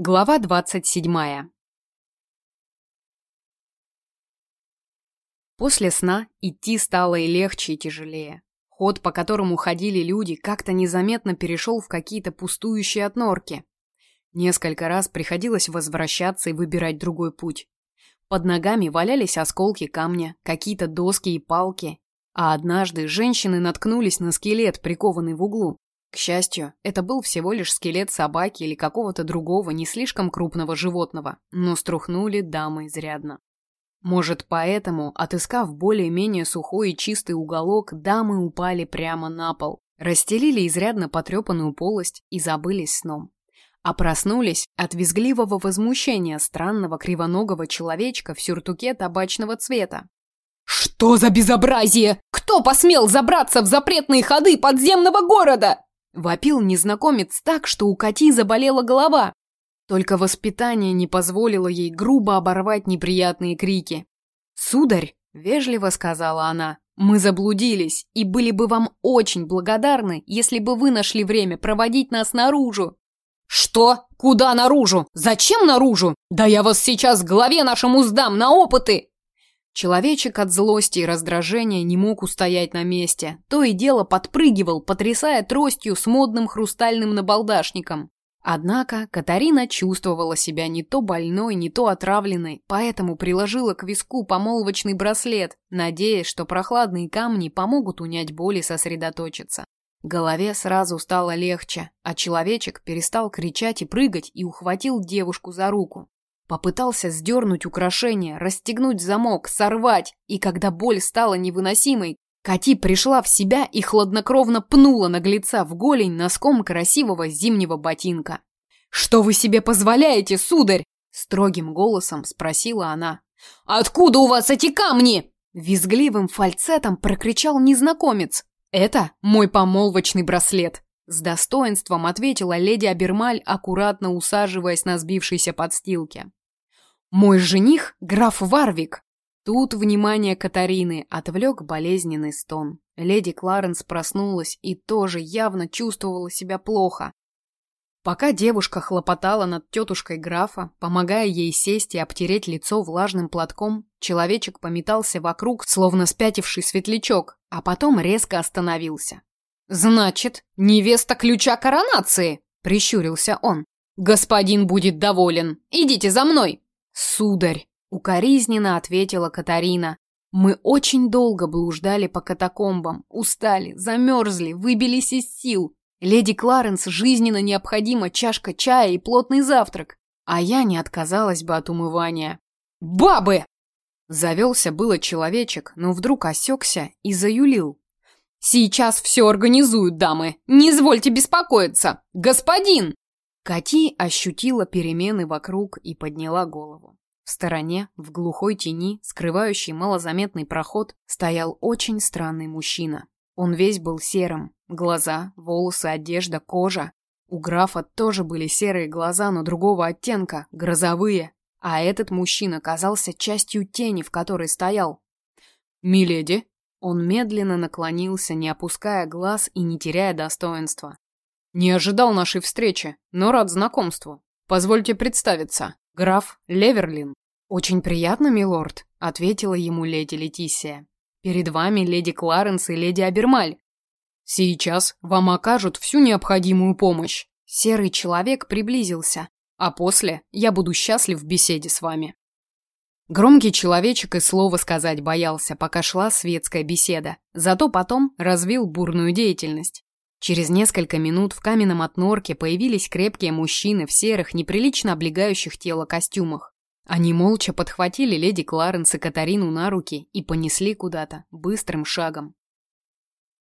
Глава двадцать седьмая. После сна идти стало и легче, и тяжелее. Ход, по которому ходили люди, как-то незаметно перешел в какие-то пустующие отнорки. Несколько раз приходилось возвращаться и выбирать другой путь. Под ногами валялись осколки камня, какие-то доски и палки, а однажды женщины наткнулись на скелет, прикованный в углу. К счастью, это был всего лишь скелет собаки или какого-то другого не слишком крупного животного, но струхнули дамы изрядно. Может, поэтому, отыскав более-менее сухой и чистый уголок, дамы упали прямо на пол, расстелили изрядно потрепанную полость и забылись сном. А проснулись от визгливого возмущения странного кривоногого человечка в сюртуке табачного цвета. «Что за безобразие? Кто посмел забраться в запретные ходы подземного города?» Вопил незнакомец так, что у Кати заболела голова. Только воспитание не позволило ей грубо оборвать неприятные крики. «Сударь», — вежливо сказала она, — «мы заблудились и были бы вам очень благодарны, если бы вы нашли время проводить нас наружу». «Что? Куда наружу? Зачем наружу? Да я вас сейчас голове нашему сдам на опыты!» Человечек от злости и раздражения не мог устоять на месте. То и дело подпрыгивал, потрясая тростью с модным хрустальным набалдашником. Однако Катарина чувствовала себя не то больной, не то отравленной, поэтому приложила к виску помолвочный браслет, надеясь, что прохладные камни помогут унять боль и сосредоточиться. Голове сразу стало легче, а человечек перестал кричать и прыгать и ухватил девушку за руку. Попытался сдернуть украшение, расстегнуть замок, сорвать, и когда боль стала невыносимой, Кати пришла в себя и хладнокровно пнула наглеца в голень носком красивого зимнего ботинка. «Что вы себе позволяете, сударь?» – строгим голосом спросила она. «Откуда у вас эти камни?» Визгливым фальцетом прокричал незнакомец. «Это мой помолвочный браслет», – с достоинством ответила леди Абермаль, аккуратно усаживаясь на сбившейся подстилке. Мой жених – граф Варвик. Тут внимание Катарины отвлек болезненный стон. Леди Кларенс проснулась и тоже явно чувствовала себя плохо. Пока девушка хлопотала над тетушкой графа, помогая ей сесть и обтереть лицо влажным платком, человечек пометался вокруг, словно спятивший светлячок, а потом резко остановился. «Значит, невеста ключа коронации!» – прищурился он. «Господин будет доволен. Идите за мной!» «Сударь!» — укоризненно ответила Катарина. «Мы очень долго блуждали по катакомбам, устали, замерзли, выбились из сил. Леди Кларенс жизненно необходима чашка чая и плотный завтрак, а я не отказалась бы от умывания». «Бабы!» Завелся было человечек, но вдруг осекся и заюлил. «Сейчас все организуют, дамы! Не извольте беспокоиться! Господин!» Кати ощутила перемены вокруг и подняла голову. В стороне, в глухой тени, скрывающей малозаметный проход, стоял очень странный мужчина. Он весь был серым. Глаза, волосы, одежда, кожа. У графа тоже были серые глаза, но другого оттенка, грозовые. А этот мужчина казался частью тени, в которой стоял. «Миледи!» Он медленно наклонился, не опуская глаз и не теряя достоинства. Не ожидал нашей встречи, но рад знакомству. Позвольте представиться. Граф Леверлин. Очень приятно, милорд, ответила ему леди Летисия. Перед вами леди Кларенс и леди Абермаль. Сейчас вам окажут всю необходимую помощь. Серый человек приблизился, а после я буду счастлив в беседе с вами. Громкий человечек и слова сказать боялся, пока шла светская беседа, зато потом развил бурную деятельность. Через несколько минут в каменном отнорке появились крепкие мужчины в серых, неприлично облегающих тело костюмах. Они молча подхватили леди Кларенс и Катарину на руки и понесли куда-то, быстрым шагом.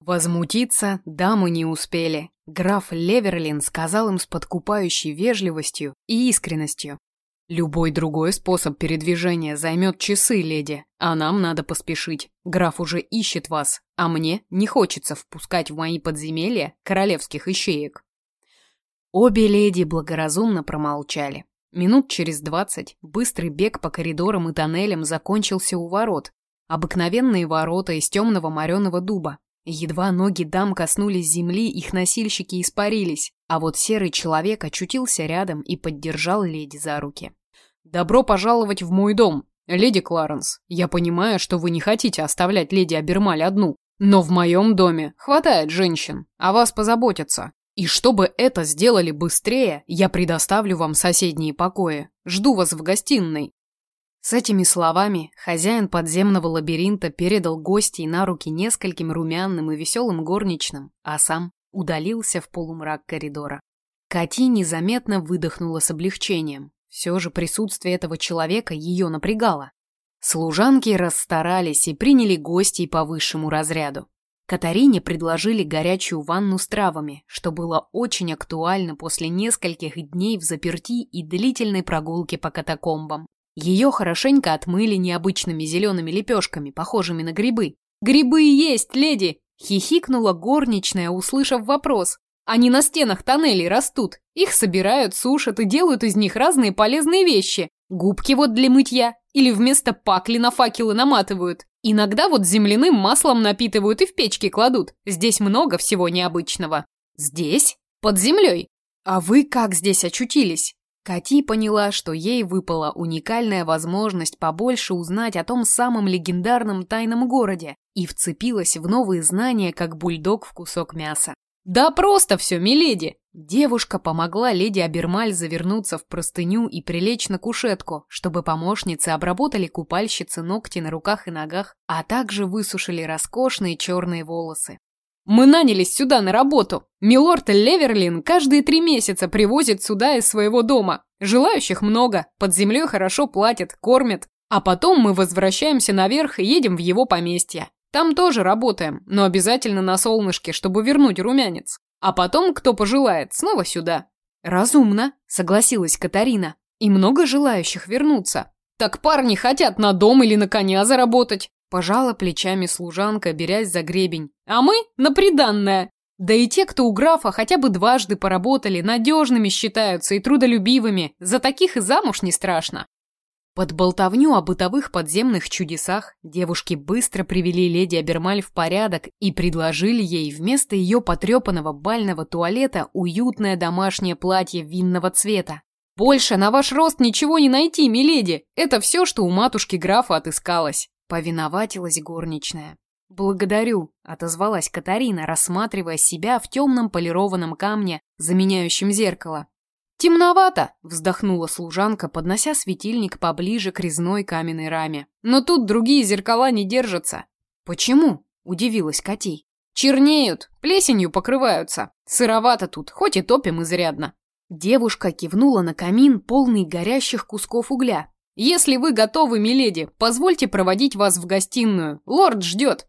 Возмутиться дамы не успели. Граф Леверлин сказал им с подкупающей вежливостью и искренностью. Любой другой способ передвижения займет часы, леди, а нам надо поспешить. Граф уже ищет вас, а мне не хочется впускать в мои подземелья королевских ищеек. Обе леди благоразумно промолчали. Минут через двадцать быстрый бег по коридорам и тоннелям закончился у ворот. Обыкновенные ворота из темного мореного дуба. Едва ноги дам коснулись земли, их носильщики испарились, а вот серый человек очутился рядом и поддержал леди за руки. «Добро пожаловать в мой дом, леди Кларенс. Я понимаю, что вы не хотите оставлять леди Абермаль одну, но в моем доме хватает женщин, о вас позаботятся. И чтобы это сделали быстрее, я предоставлю вам соседние покои. Жду вас в гостиной. С этими словами хозяин подземного лабиринта передал гостей на руки нескольким румяным и веселым горничным, а сам удалился в полумрак коридора. Кати незаметно выдохнула с облегчением. Все же присутствие этого человека ее напрягало. Служанки расстарались и приняли гостей по высшему разряду. Катарине предложили горячую ванну с травами, что было очень актуально после нескольких дней в заперти и длительной прогулки по катакомбам. Ее хорошенько отмыли необычными зелеными лепешками, похожими на грибы. «Грибы есть, леди!» – хихикнула горничная, услышав вопрос. «Они на стенах тоннелей растут. Их собирают, сушат и делают из них разные полезные вещи. Губки вот для мытья. Или вместо пакли на факелы наматывают. Иногда вот земляным маслом напитывают и в печки кладут. Здесь много всего необычного. Здесь? Под землей? А вы как здесь очутились? Кати поняла, что ей выпала уникальная возможность побольше узнать о том самом легендарном тайном городе и вцепилась в новые знания, как бульдог в кусок мяса. «Да просто все, миледи!» Девушка помогла леди Абермаль завернуться в простыню и прилечь на кушетку, чтобы помощницы обработали купальщицы ногти на руках и ногах, а также высушили роскошные черные волосы. Мы нанялись сюда на работу. Милорд Леверлин каждые три месяца привозит сюда из своего дома. Желающих много, под землей хорошо платят, кормят. А потом мы возвращаемся наверх и едем в его поместье. Там тоже работаем, но обязательно на солнышке, чтобы вернуть румянец. А потом, кто пожелает, снова сюда. Разумно, согласилась Катарина. И много желающих вернуться. Так парни хотят на дом или на коня заработать. Пожала плечами служанка, берясь за гребень. А мы на приданное. Да и те, кто у графа хотя бы дважды поработали, надежными считаются и трудолюбивыми. За таких и замуж не страшно. Под болтовню о бытовых подземных чудесах девушки быстро привели леди Абермаль в порядок и предложили ей вместо ее потрепанного бального туалета уютное домашнее платье винного цвета. «Больше на ваш рост ничего не найти, миледи! Это все, что у матушки графа отыскалось!» Повиноватилась горничная. «Благодарю», — отозвалась Катарина, рассматривая себя в темном полированном камне, заменяющем зеркало. «Темновато!» — вздохнула служанка, поднося светильник поближе к резной каменной раме. «Но тут другие зеркала не держатся». «Почему?» — удивилась Кати. «Чернеют, плесенью покрываются. Сыровато тут, хоть и топим изрядно». Девушка кивнула на камин, полный горящих кусков угля, «Если вы готовы, миледи, позвольте проводить вас в гостиную. Лорд ждет!»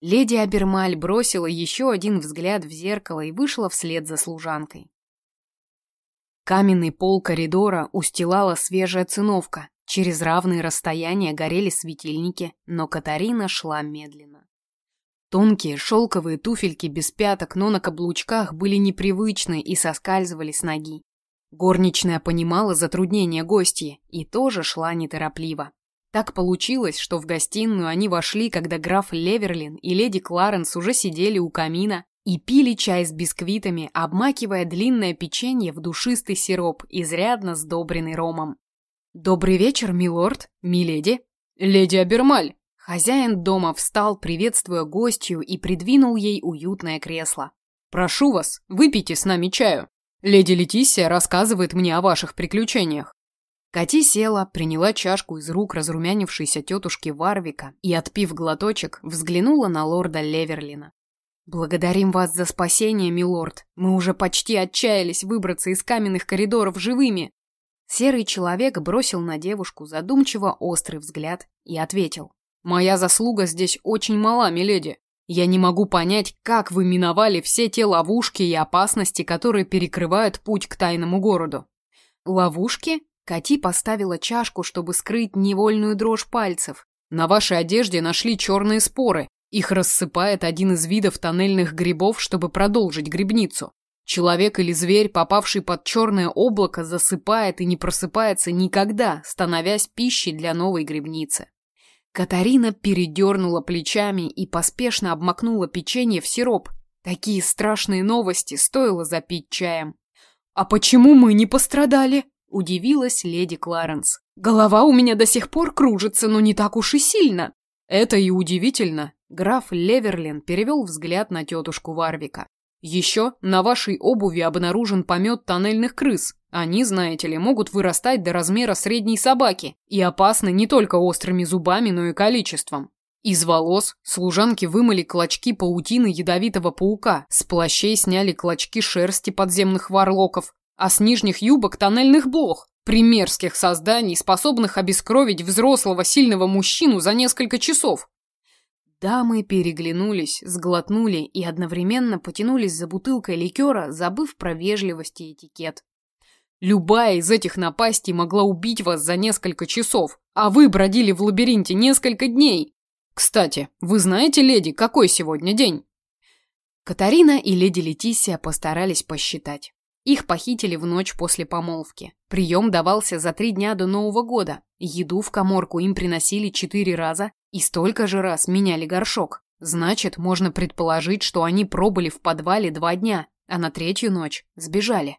Леди Абермаль бросила еще один взгляд в зеркало и вышла вслед за служанкой. Каменный пол коридора устилала свежая циновка. Через равные расстояния горели светильники, но Катарина шла медленно. Тонкие шелковые туфельки без пяток, но на каблучках были непривычны и соскальзывали с ноги. Горничная понимала затруднения гостья и тоже шла неторопливо. Так получилось, что в гостиную они вошли, когда граф Леверлин и леди Кларенс уже сидели у камина и пили чай с бисквитами, обмакивая длинное печенье в душистый сироп, изрядно сдобренный ромом. «Добрый вечер, милорд, миледи!» «Леди Абермаль!» Хозяин дома встал, приветствуя гостью, и придвинул ей уютное кресло. «Прошу вас, выпейте с нами чаю!» Леди Летисия рассказывает мне о ваших приключениях. Кати села, приняла чашку из рук разрумянившейся тетушки Варвика и, отпив глоточек, взглянула на лорда Леверлина. «Благодарим вас за спасение, милорд. Мы уже почти отчаялись выбраться из каменных коридоров живыми». Серый человек бросил на девушку задумчиво острый взгляд и ответил. «Моя заслуга здесь очень мала, миледи. Я не могу понять, как вы миновали все те ловушки и опасности, которые перекрывают путь к тайному городу. Ловушки? Кати поставила чашку, чтобы скрыть невольную дрожь пальцев. На вашей одежде нашли черные споры. Их рассыпает один из видов тоннельных грибов, чтобы продолжить грибницу. Человек или зверь, попавший под черное облако, засыпает и не просыпается никогда, становясь пищей для новой грибницы. Катарина передернула плечами и поспешно обмакнула печенье в сироп. Такие страшные новости стоило запить чаем. «А почему мы не пострадали?» – удивилась леди Кларенс. «Голова у меня до сих пор кружится, но не так уж и сильно». «Это и удивительно», – граф Леверлин перевел взгляд на тетушку Варвика. «Еще на вашей обуви обнаружен помет тоннельных крыс. Они, знаете ли, могут вырастать до размера средней собаки и опасны не только острыми зубами, но и количеством. Из волос служанки вымыли клочки паутины ядовитого паука, с плащей сняли клочки шерсти подземных варлоков, а с нижних юбок тоннельных блох, примерских созданий, способных обескровить взрослого сильного мужчину за несколько часов. Дамы переглянулись, сглотнули и одновременно потянулись за бутылкой ликера, забыв про вежливость и этикет. Любая из этих напастей могла убить вас за несколько часов, а вы бродили в лабиринте несколько дней. Кстати, вы знаете, леди, какой сегодня день? Катарина и леди Летисия постарались посчитать. Их похитили в ночь после помолвки. Прием давался за три дня до Нового года. Еду в коморку им приносили четыре раза и столько же раз меняли горшок. Значит, можно предположить, что они пробыли в подвале два дня, а на третью ночь сбежали.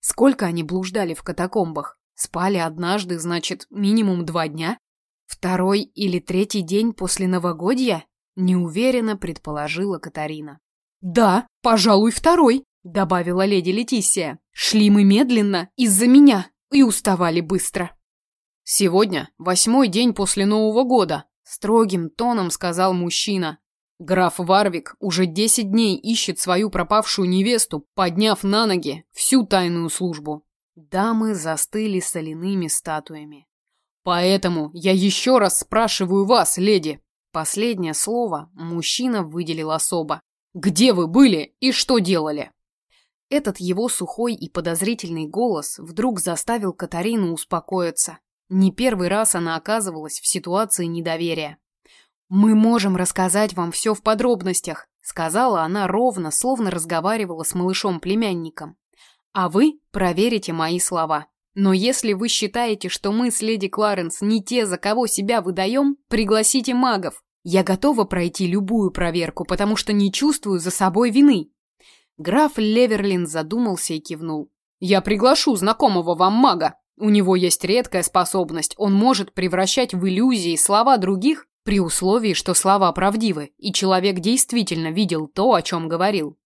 Сколько они блуждали в катакомбах? Спали однажды, значит, минимум два дня? Второй или третий день после новогодья? Неуверенно предположила Катарина. «Да, пожалуй, второй», — добавила леди Летисия. «Шли мы медленно из-за меня и уставали быстро». «Сегодня восьмой день после Нового года», — строгим тоном сказал мужчина. Граф Варвик уже десять дней ищет свою пропавшую невесту, подняв на ноги всю тайную службу. Дамы застыли соляными статуями. Поэтому я еще раз спрашиваю вас, леди. Последнее слово мужчина выделил особо. Где вы были и что делали? Этот его сухой и подозрительный голос вдруг заставил Катарину успокоиться. Не первый раз она оказывалась в ситуации недоверия. «Мы можем рассказать вам все в подробностях», — сказала она ровно, словно разговаривала с малышом-племянником. «А вы проверите мои слова. Но если вы считаете, что мы с леди Кларенс не те, за кого себя выдаем, пригласите магов. Я готова пройти любую проверку, потому что не чувствую за собой вины». Граф Леверлин задумался и кивнул. «Я приглашу знакомого вам мага. У него есть редкая способность. Он может превращать в иллюзии слова других при условии, что слова правдивы, и человек действительно видел то, о чем говорил.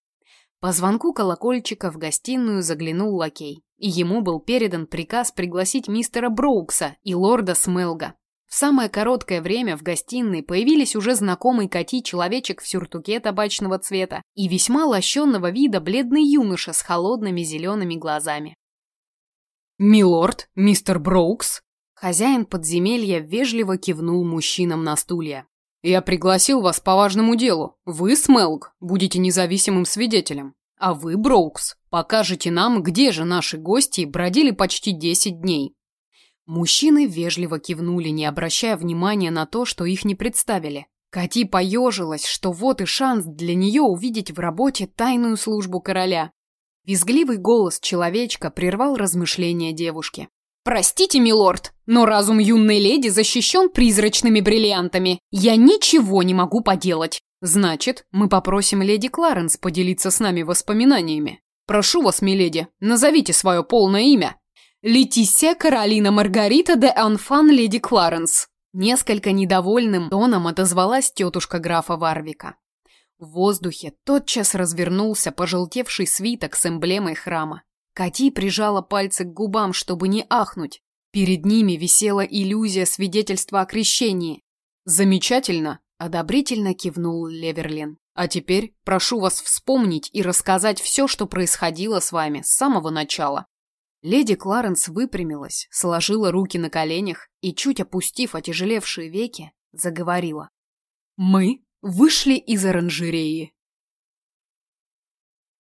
По звонку колокольчика в гостиную заглянул лакей, и ему был передан приказ пригласить мистера Броукса и лорда Смелга. В самое короткое время в гостиной появились уже знакомый Кати человечек в сюртуке табачного цвета и весьма лощенного вида бледный юноша с холодными зелеными глазами. «Милорд, мистер Броукс», Хозяин подземелья вежливо кивнул мужчинам на стулья. «Я пригласил вас по важному делу. Вы, Смелг, будете независимым свидетелем. А вы, Броукс, покажете нам, где же наши гости бродили почти десять дней». Мужчины вежливо кивнули, не обращая внимания на то, что их не представили. Кати поежилась, что вот и шанс для нее увидеть в работе тайную службу короля. Визгливый голос человечка прервал размышления девушки. «Простите, милорд, но разум юной леди защищен призрачными бриллиантами. Я ничего не могу поделать. Значит, мы попросим леди Кларенс поделиться с нами воспоминаниями. Прошу вас, миледи, назовите свое полное имя». «Летисия Каролина Маргарита де Анфан леди Кларенс». Несколько недовольным тоном отозвалась тетушка графа Варвика. В воздухе тотчас развернулся пожелтевший свиток с эмблемой храма. Кати прижала пальцы к губам, чтобы не ахнуть. Перед ними висела иллюзия свидетельства о крещении. «Замечательно!» – одобрительно кивнул Леверлин. «А теперь прошу вас вспомнить и рассказать все, что происходило с вами с самого начала». Леди Кларенс выпрямилась, сложила руки на коленях и, чуть опустив отяжелевшие веки, заговорила. «Мы вышли из оранжереи